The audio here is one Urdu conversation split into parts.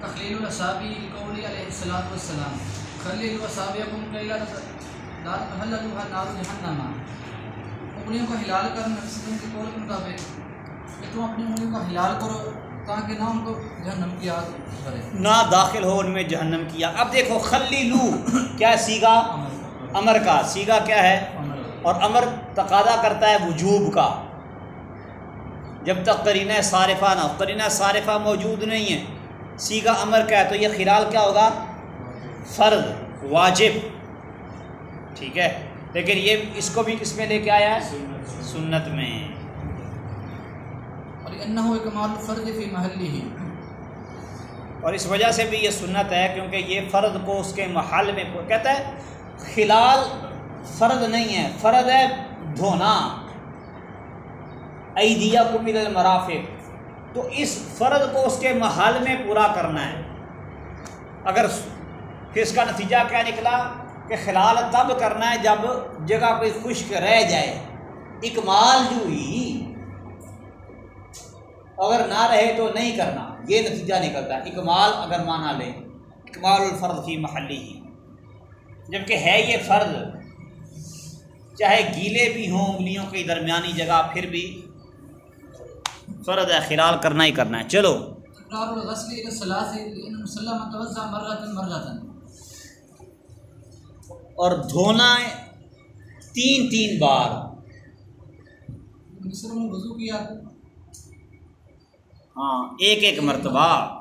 تخلیل الصابی قولی علیہ الصلوۃ والسلام. خلیل وصابیکم کیلا حللوها نار جہنم. انگلیوں کو ہلال کرنا رسول کے قول کے مطابق کہ تم اپنی انگلیوں کو ہلال کرو تاکہ نہ ان کو جہنم کی آگ بھرے۔ نہ داخل ہو ان میں جہنم کی کیا اب دیکھو خلی لو کیا سیگا؟ امر کا۔ سیگا کیا ہے؟ اور امر تقاضا کرتا ہے وجوب کا۔ جب تک قرینہ صارفہ نہ قرینہ صارفہ موجود نہیں ہے۔ سیگا امر کا ہے تو یہ خلال کیا ہوگا؟ فرض واجب۔ ٹھیک ہے؟ لیکن یہ اس کو بھی کس میں لے کے آیا ہے؟ سنت میں۔ اور کمال فی محله اور اس وجہ سے بھی یہ سنت ہے کیونکہ یہ فرد کو اس کے محل میں کہتا ہے خلال فرد نہیں ہے۔ فرد ہے دھونا۔ ایدیا کو مل المرافق۔ تو اس فرد کو اس کے محل میں پورا کرنا ہے۔ اگر پھر اس کا نتیجہ کیا نکلا کہ خلال تب کرنا ہے جب جگہ کوئی خشک رہ جائے۔ اکمال جو ہی اگر نہ رہے تو نہیں کرنا۔ یہ نتیجہ نکلتا ہے۔ اکمال اگر مانا لیں اکمال الفرد فی محلی ہی جبکہ ہے یہ فرض، چاہے گیلے بھی ہوں، انگلیوں کی درمیانی جگہ پھر بھی فرض ہے خلال کرنا ہی کرنا ہے۔ چلو۔ اور دھونا تین تین بار۔ وضو کیا۔ ہاں ایک ایک مرتبہ۔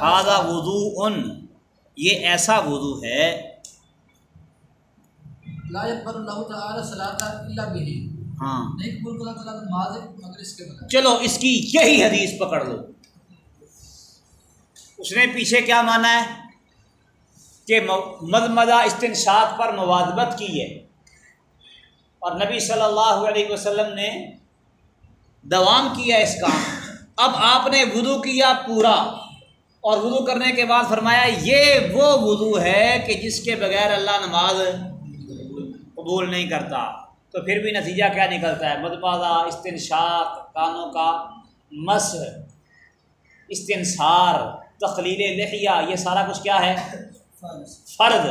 آدھا وضو ان یہ ایسا وضو ہے۔ لا الله تعالی ہاں۔ چلو اس کی یہی حدیث پکڑ لو۔ اس نے پیچھے کیا مانا ہے؟ کہ مدمدہ استنشاق پر موادبت کی ہے۔ اور نبی صلی اللہ علیہ وسلم نے دوام کیا اس کا اب آپ نے وضو کیا پورا۔ اور وضو کرنے کے بعد فرمایا یہ وہ وضو ہے کہ جس کے بغیر اللہ نماز قبول نہیں کرتا۔ تو پھر بھی نتیجہ کیا نکلتا ہے؟ مدمادہ استنشاق، کانوں کا مس، استنصار، تخلیل لحیہ، یہ سارا کچھ کیا ہے؟ فرض۔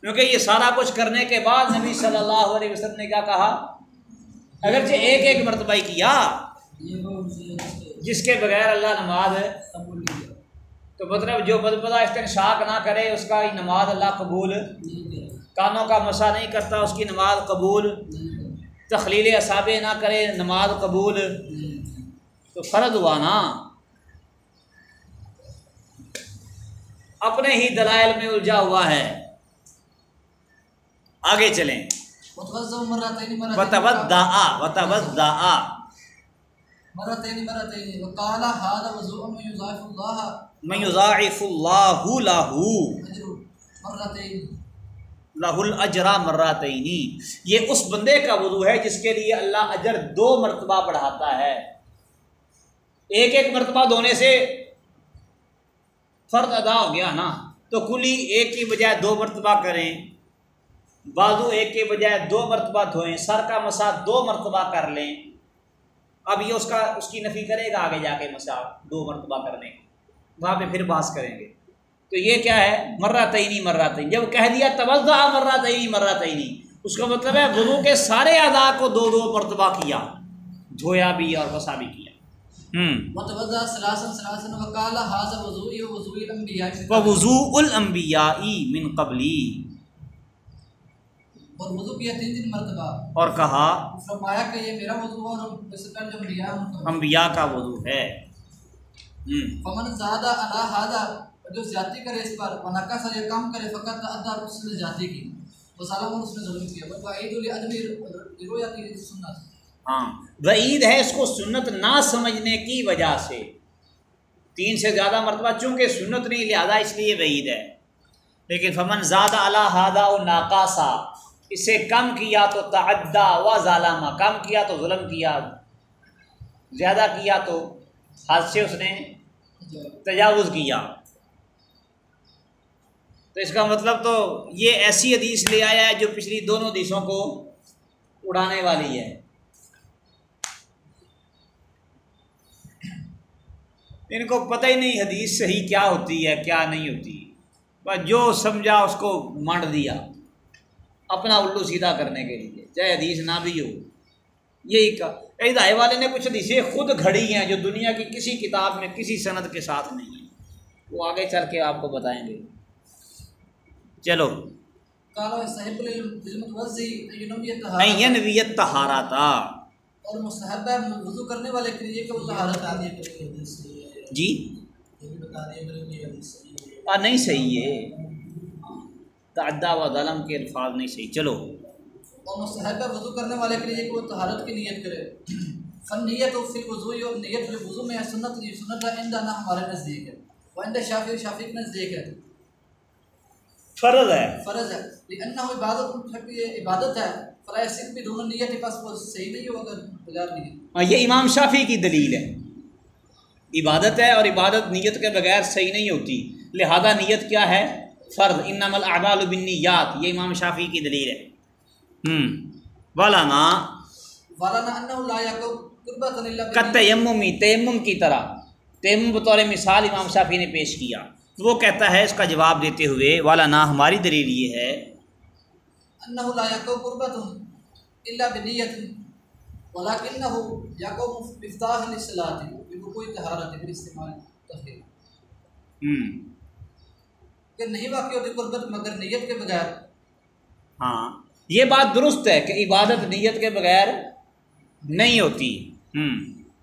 کیونکہ یہ سارا کچھ کرنے کے بعد نبی صلی اللہ علیہ وسلم نے کیا کہا؟ اگرچہ ایک ایک مرتبہ کیا، جس کے بغیر اللہ نماز قبول تو مطلب جو بدبدہ استنشاق نہ کرے، اس کا نماز اللہ قبول، کانوں کا مسا نہیں کرتا، اس کی نماز قبول تخلیل اصابے نہ کرے نماز قبول تو فرض ہوا نا۔ اپنے ہی دلائل میں الجھا ہوا ہے۔ آگے چلیں۔ متوضع لہ الاجرا مراتینی یہ اس بندے کا وضو ہے جس کے لیے اللہ اجر دو مرتبہ بڑھاتا ہے۔ ایک ایک مرتبہ دھونے سے فرد ادا ہو گیا نا، تو کلی ایک کی بجائے دو مرتبہ کریں، بازو ایک کے بجائے دو مرتبہ دھوئیں، سر کا مسا دو مرتبہ کر لیں۔ اب یہ اس کا، اس کی نفی کرے گا آگے جا کے مسا دو مرتبہ کرنے۔ وہاں پہ پھر باس کریں گے۔ تو یہ کیا ہے؟ مرہ تعینی مرہ تعین جب کہہ دیا توجہ مرہ تعینی مرہ تعینی اس کا مطلب ہے وضو کے سارے اعضاء کو دو دو مرتبہ کیا۔ دھویا بھی اور وسا بھی کیا۔ وضو الانبیاء من قبلی اور وضو کیا تین تین مرتبہ۔ اور کہا فرمایا کہ یہ میرا وضو اور اس پہلے جو انبیاء انبیاء کا وضو ہے۔ فمن زیادہ جو زیادتی کرے اس پر ونقص یا کم کرے فقط ادھا اس نے زیادتی کی۔ وہ سالہ اس نے ظلم کیا۔ بس وعید لعدم رویت سنت۔ ہاں وعید ہے اس کو سنت نہ سمجھنے کی وجہ سے۔ تین سے زیادہ مرتبہ چونکہ سنت نہیں، لہذا اس لیے وعید ہے۔ لیکن فمن زیادہ اللہ ہادہ و ناقاسا اسے کم کیا تو تعدا و ظالمہ کم کیا تو ظلم کیا، زیادہ کیا تو حد سے اس نے تجاوز کیا۔ تو اس کا مطلب تو یہ ایسی حدیث لے آیا ہے جو پچھلی دونوں حدیثوں کو اڑانے والی ہے۔ ان کو پتہ ہی نہیں حدیث صحیح کیا ہوتی ہے، کیا نہیں ہوتی۔ بس جو سمجھا اس کو مانڈ دیا۔ اپنا الو سیدھا کرنے کے لیے، چاہے حدیث نہ بھی ہو۔ یہی کا۔ دائے والے نے کچھ حدیثیں خود گھڑی ہیں جو دنیا کی کسی کتاب میں، کسی صنعت کے ساتھ نہیں ہیں۔ وہ آگے چل کے آپ کو بتائیں گے۔ چلو۔ نہیں یہ نویت تہارا تھا۔ اور مستحب ہے وضو کرنے والے کے لیے کہ وہ طہارت ہے۔ جی؟ یہ بھی بتا دیں میرے لیے حدیث صحیح ہے۔ آ نہیں صحیح ہے۔ تعدہ و ظلم کے الفاظ نہیں صحیح۔ چلو۔ اور مستحب ہے وضو کرنے والے کے لیے کہ وہ طہارت کی نیت کرے۔ فن نیت و فی وضو اور نیت وضو میں سنت یہ سنت ہے اندہ نہ ہمارے نزدیک ہے۔ وہ اندہ شافی شافی کے نزدیک ہے۔ فرض ہے۔ فرض ہے۔ لیکن نہ عبادت یہ عبادت ہے۔ فلاح صرف بھی دونوں نیت کے پاس وہ صحیح نہیں ہو اگر بغیر نیت۔ ہاں یہ امام شافی کی دلیل ہے۔ عبادت ہے اور عبادت نیت کے بغیر صحیح نہیں ہوتی۔ لہذا نیت کیا ہے؟ فرض۔ انم الاعمال بالنیات یہ امام شافی کی دلیل ہے۔ ہوں والا نا والانا انه لا يقرب کا تیممی تیمم کی طرح۔ تیمم بطور مثال امام شافی نے پیش کیا۔ تو وہ کہتا ہے اس کا جواب دیتے ہوئے والا نا ہماری دلیل یہ ہے۔ کہ نہیں واقع ہوتی قربت مگر نیت کے بغیر۔ ہاں۔ یہ بات درست ہے کہ عبادت نیت کے بغیر نہیں ہوتی۔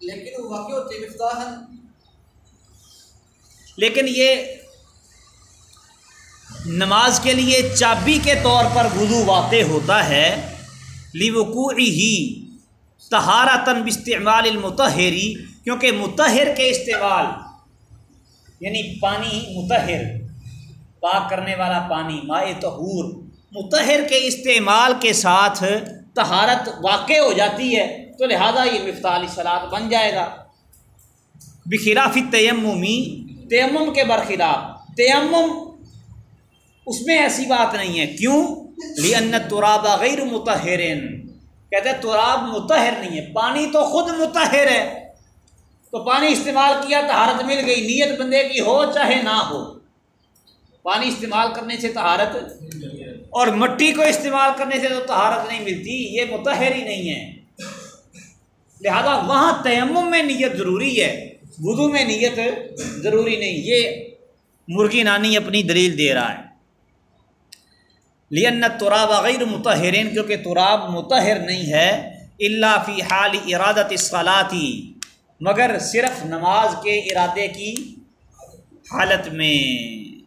لیکن وہ واقع ہوتی لیکن یہ نماز کے لیے چابی کے طور پر وضو واقع ہوتا ہے لیوقوعی ہی تہارتاً باستعمال المتحری کیونکہ متحر کے استعمال یعنی پانی متحر پاک کرنے والا پانی، مائع طہور متحر کے استعمال کے ساتھ طہارت واقع ہو جاتی ہے، تو لہذا یہ مفتاح سلاد بن جائے گا۔ بخلاف تیممی تیمم کے برخلاف، تیمم اس میں ایسی بات نہیں ہے۔ کیوں؟ لن تراب غیر متحرن کہتے ہیں تراب متحر نہیں ہے۔ پانی تو خود متحر ہے۔ تو پانی استعمال کیا، طہارت مل گئی۔ نیت بندے کی ہو چاہے نہ ہو۔ پانی استعمال کرنے سے طہارت اور مٹی کو استعمال کرنے سے تو طہارت نہیں ملتی۔ یہ متحر ہی نہیں ہے۔ لہذا وہاں تیمم میں نیت ضروری ہے۔ وضو میں نیت ضروری نہیں۔ یہ مرغی نانی اپنی دلیل دے رہا ہے۔ لین تراب غیر متحرین کیونکہ تراب متحر نہیں ہے اللہ فی حال ارادت اصلاتی مگر صرف نماز کے ارادے کی حالت میں۔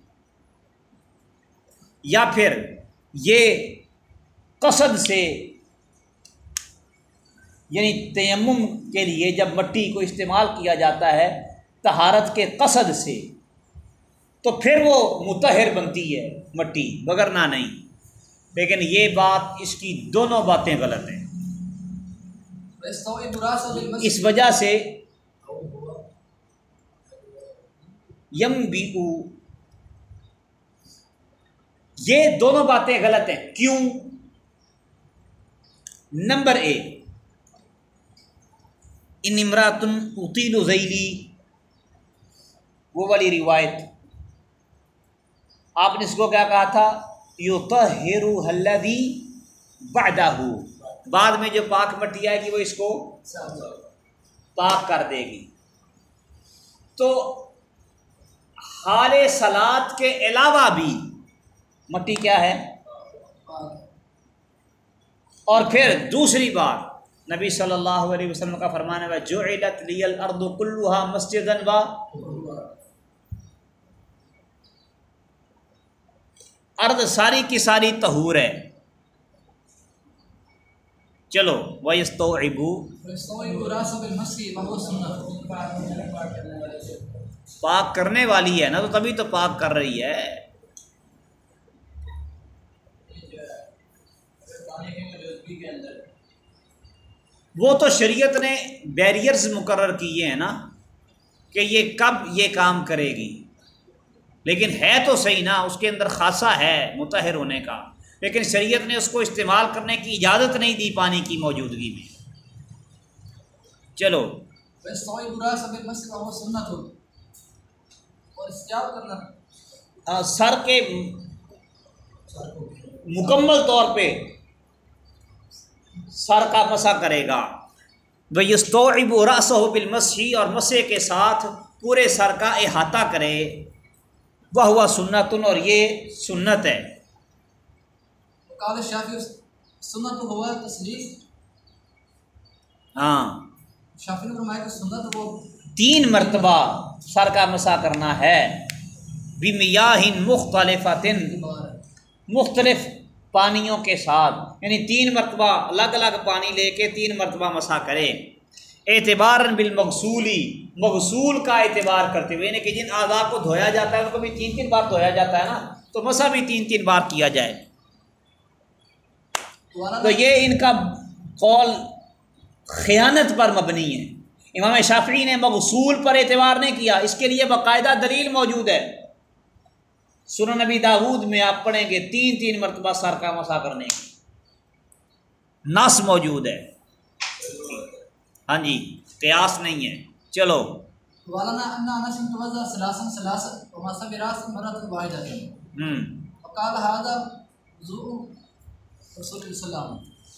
یا پھر یہ قصد سے یعنی تیمم کے لیے جب مٹی کو استعمال کیا جاتا ہے طہارت کے قصد سے، تو پھر وہ متحر بنتی ہے مٹی بگرنا نہیں۔ لیکن یہ بات اس کی دونوں باتیں غلط ہیں۔ اس وجہ سے یم بی او یہ دونوں باتیں غلط ہیں۔ کیوں؟ نمبر اے ان امراتن اطیل و ذیلی، وہ والی روایت، آپ نے اس کو کیا کہا تھا؟ یو تہرو حلدی بادہ بعد میں جو پاک مٹی آئے گی وہ اس کو پاک کر دے گی۔ تو حال سلاد کے علاوہ بھی مٹی کیا ہے؟ اور پھر دوسری بات نبی صلی اللہ علیہ وسلم کا فرمانے میں جو علت لی الارض کلوہا مسجد و ارد ساری کی ساری تہور ہے۔ چلو ویستو ابو پاک کرنے والی ہے نا تو تبھی تو پاک کر رہی ہے۔ وہ تو شریعت نے بیریئرز مقرر کیے ہیں نا کہ یہ کب یہ کام کرے گی۔ لیکن ہے تو صحیح نا اس کے اندر خاصا ہے متحر ہونے کا۔ لیکن شریعت نے اس کو استعمال کرنے کی اجازت نہیں دی پانی کی موجودگی میں۔ چلو۔ سر کے مکمل طور پہ سر کا مسا کرے گا۔ رس ہو بالمسی اور مسے کے ساتھ پورے سر کا احاطہ کرے۔ وہ ہوا سنتن اور یہ سنت ہے۔ سنت ہوا ہاں۔ سنت وہ تین مرتبہ سر کا مسا کرنا ہے۔ بمیاہن مختلف مختلف پانیوں کے ساتھ۔ یعنی تین مرتبہ الگ الگ پانی لے کے تین مرتبہ مسا کرے اعتبار بالمغسولی، مغسول کا اعتبار کرتے ہوئے یعنی کہ جن اعضاء کو دھویا جاتا ہے، ان کو بھی تین تین بار دھویا جاتا ہے نا، تو مسا بھی تین تین بار کیا جائے۔ تو یہ ان کا قول خیانت پر مبنی ہے۔ امام شافعی نے مغسول پر اعتبار نہیں کیا، اس کے لیے باقاعدہ دلیل موجود ہے۔ سنن نبی داود میں آپ پڑھیں گے، تین تین مرتبہ سر کا مسا کرنے کی۔ نس موجود ہے۔ ہاں جی قیاس نہیں ہے۔ چلو۔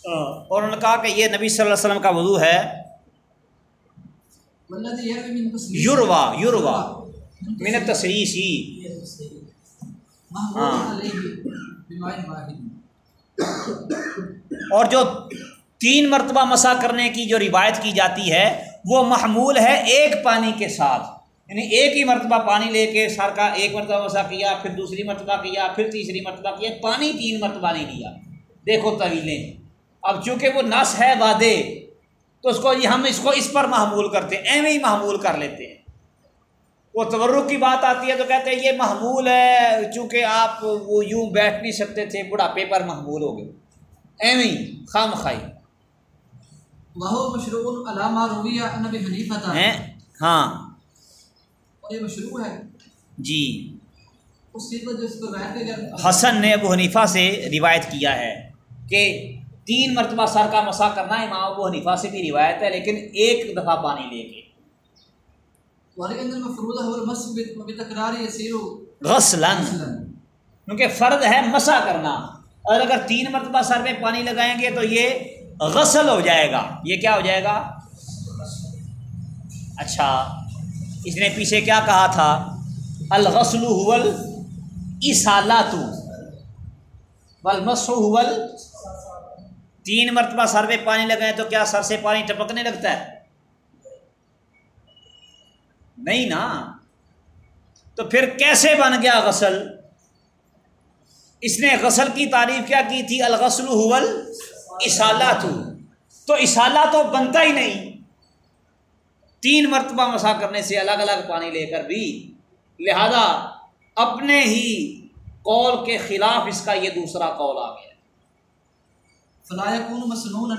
اور انہوں نے کہا کہ یہ نبی صلی اللہ علیہ وسلم کا وضو ہے۔ من یوروا یوروا من تصریسی محمود ہاں۔ اور جو تین مرتبہ مسا کرنے کی جو روایت کی جاتی ہے، وہ محمول ہے ایک پانی کے ساتھ۔ یعنی ایک ہی مرتبہ پانی لے کے سر کا ایک مرتبہ مسا کیا، پھر دوسری مرتبہ کیا، پھر تیسری مرتبہ کیا، پانی تین مرتبہ نہیں لیا دیکھو طویلیں۔ اب چونکہ وہ نس ہے وعدے، تو اس کو یہ ہم اس کو اس پر محمول کرتے ہیں، ایویں ہی محمول کر لیتے ہیں۔ وہ تورک کی بات آتی ہے تو کہتے ہیں یہ محمول ہے، چونکہ آپ وہ یوں بیٹھ نہیں سکتے تھے، بڑھاپے پر محمول ہو گئے۔ ایویں ہی، خام خائی۔ وهو مشروع علامہ روی ان ابی حنیفہ تھا ہاں۔ اور یہ مشروع ہے۔ جی۔ اس چیز پر جو اس کو روایت حسن نے ابو حنیفہ سے روایت کیا ہے کہ تین مرتبہ سر کا مسا کرنا امام ابو حنیفہ سے بھی روایت ہے لیکن ایک دفعہ پانی لے کے۔ مثلا کیونکہ فرض ہے مسا کرنا۔ اور اگر تین مرتبہ سر میں پانی لگائیں گے تو یہ غسل ہو جائے گا۔ یہ کیا ہو جائے گا؟ اچھا۔ اس نے پیچھے کیا کہا تھا؟ الغسل حول اسالات والمس حول تین مرتبہ سر میں پانی لگائیں تو کیا سر سے پانی ٹپکنے لگتا ہے؟ نہیں نا۔ تو پھر کیسے بن گیا غسل؟ اس نے غسل کی تعریف کیا کی تھی؟ الغسل حول اسالہ تو اسالہ تو بنتا ہی نہیں۔ تین مرتبہ مسا کرنے سے الگ الگ پانی لے کر بھی۔ لہذا اپنے ہی قول کے خلاف اس کا یہ دوسرا قول آ گیا۔ فلا يكون مسنونا۔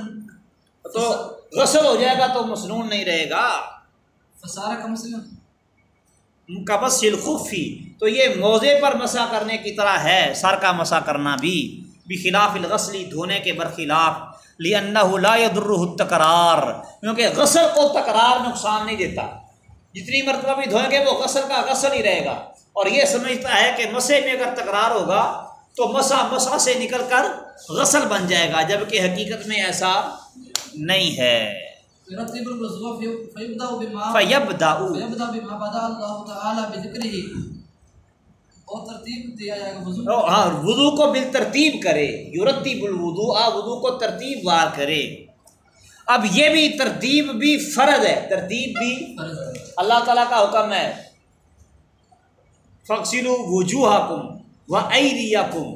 تو غسل ہو جائے گا تو مسنون نہیں رہے گا۔ فصار كمسلم مقبس الخفی تو یہ موزے پر مسا کرنے کی طرح ہے سر کا مسا کرنا بھی۔ بخلاف الغسلی دھونے کے برخلاف لا يضره التکرار کیونکہ غسل کو تکرار نقصان نہیں دیتا۔ جتنی مرتبہ بھی دھوئیں گے وہ غسل کا غسل ہی رہے گا۔ اور یہ سمجھتا ہے کہ مسے میں اگر تکرار ہوگا تو مسا مسا سے نکل کر غسل بن جائے گا جبکہ حقیقت میں ایسا نہیں ہے۔ فیبدا اور ترتیب دیا جائے گا وضو او ہاں وضو کو بال ترتیب کرے یورتیب الوضو آ وضو کو ترتیب وار کرے۔ اب یہ بھی ترتیب بھی فرض ہے ترتیب بھی اللہ تعالیٰ کا حکم ہے۔ فخصل وجوہ کم و ایریا کم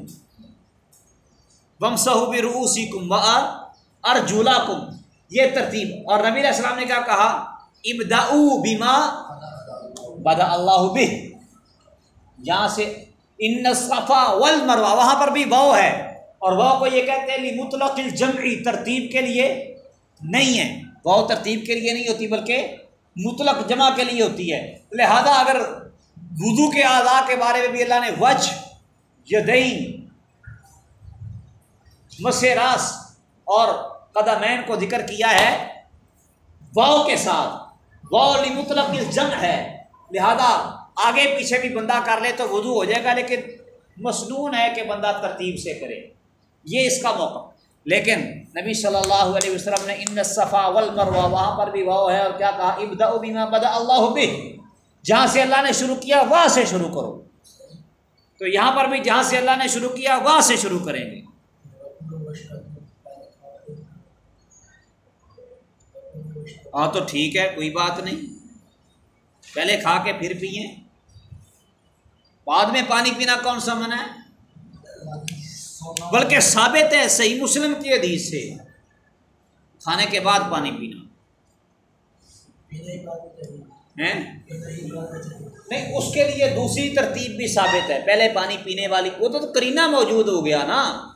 وم صحب روسی کم و ارجولا کم یہ ترتیب۔ اور نبی علیہ السلام نے کیا کہا؟ ابدا بیما بدا اللہ بہ جہاں سے ان صفا والمروا وہاں پر بھی واؤ ہے۔ اور واؤ کو یہ کہتے ہیں مطلق الجمعی ترتیب کے لیے نہیں ہے۔ واؤ ترتیب کے لیے نہیں ہوتی، بلکہ مطلق جمع کے لیے ہوتی ہے۔ لہذا اگر وضو کے اعضاء کے بارے میں بھی اللہ نے وجہ، یدین مسراس اور قدمین کو ذکر کیا ہے واؤ کے ساتھ۔ واؤ مطلق الجمع ہے۔ لہذا آگے پیچھے بھی بندہ کر لے تو وضو ہو جائے گا، لیکن مصنون ہے کہ بندہ ترتیب سے کرے۔ یہ اس کا موقع۔ لیکن نبی صلی اللہ علیہ وسلم نے ان صفا والمروہ، وہاں پر بھی واؤ ہے اور کیا کہا؟ ابدا بما بدا اللہ بھی جہاں سے اللہ نے شروع کیا، وہاں سے شروع کرو۔ تو یہاں پر بھی جہاں سے اللہ نے شروع کیا، وہاں سے شروع کریں گے۔ ہاں تو ٹھیک ہے، کوئی بات نہیں۔ پہلے کھا کے پھر پیئیں۔ بعد میں پانی پینا کون سا منع ہے؟ بلکہ ثابت ہے صحیح مسلم کی حدیث سے کھانے کے بعد پانی پینا۔ نہیں، اس کے لیے دوسری ترتیب بھی ثابت ہے۔ پہلے پانی پینے والی، وہ تو کرینہ موجود ہو گیا نا۔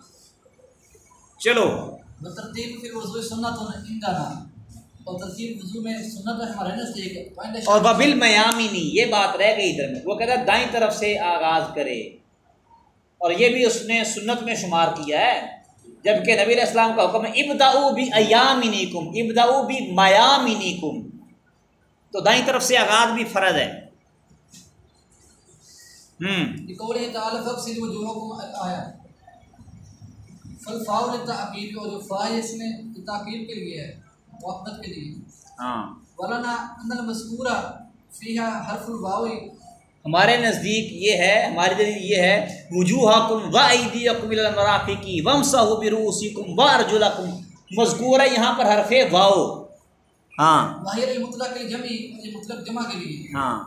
چلو۔ ترتیب پھر وضو سنت ہونا اور ترتیب وضو میں سنت ہے ہمارے نزدیک اور ببل میامینی یہ بات رہ گئی ادھر میں۔ وہ کہتا ہے دائیں طرف سے آغاز کرے۔ اور یہ بھی اس نے سنت میں شمار کیا ہے۔ جبکہ نبی علیہ السلام کا حکم ہے ابدا بھی ایامینی کم ابدا بھی میامینی کم تو دائیں طرف سے آغاز بھی فرض ہے۔ ہوں اور جو فا ہے اس میں تعقیب کے لیے ہے۔ وقت کے لیے۔ ہاں۔ ولنا ان المذکورہ فیہا حرف الواو ہمارے نزدیک یہ ہے ہماری دلیل یہ ہے وجوہ کم و عیدی کم المرافقی وم صاحب روسی کم و ارجلا کم مذکور ہے یہاں پر حرف واؤ ہاں۔ ظاہر المطلق الجمع یہ مطلق جمع کے لیے۔ ہاں۔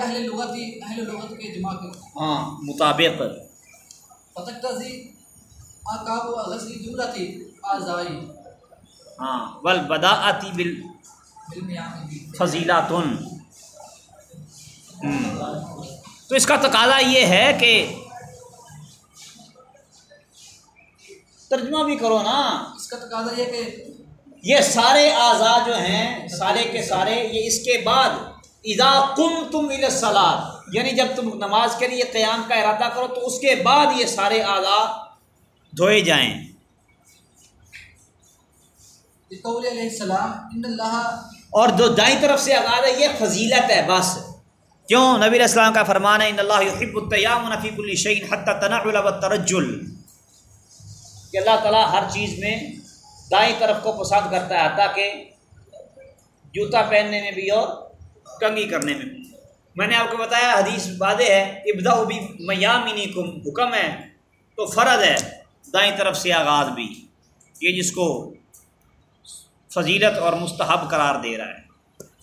اہل لغتی اہل لغت کے جمع کے۔ ہاں مطابق۔ فتقتضی آکاب و غزلی جملتی آزائی۔ ہاں ول بداعتی بھی فضیلاتن تو اس کا تقاضا یہ ہے کہ ترجمہ بھی کرو نا۔ اس کا تقاضا یہ کہ یہ سارے اعضاء جو ہیں سارے کے سارے یہ اس کے بعد اذا کم تم الصلاح یعنی جب تم نماز کے لیے قیام کا ارادہ کرو تو اس کے بعد یہ سارے اعضاء دھوئے جائیں۔ علیہ السلام، ان اللہ اور جو دائیں طرف سے آغاز ہے، یہ فضیلت ہے، بس۔ کیوں؟ نبی علیہ السلام کا فرمان ہے، ان اللہ یحب التیام نفیق الشعین حتی تنعل و ترجل. کہ اللہ تعالیٰ ہر چیز میں دائیں طرف کو پسند کرتا ہے، حتیٰ کہ جوتا پہننے میں بھی اور کنگھی کرنے میں بھی۔ میں نے آپ کو بتایا، حدیث واضح ہے ابدا بھی میامینی کم حکم ہے تو فرض ہے دائیں طرف سے آغاز بھی۔ یہ جس کو فضیلت اور مستحب قرار دے رہا ہے۔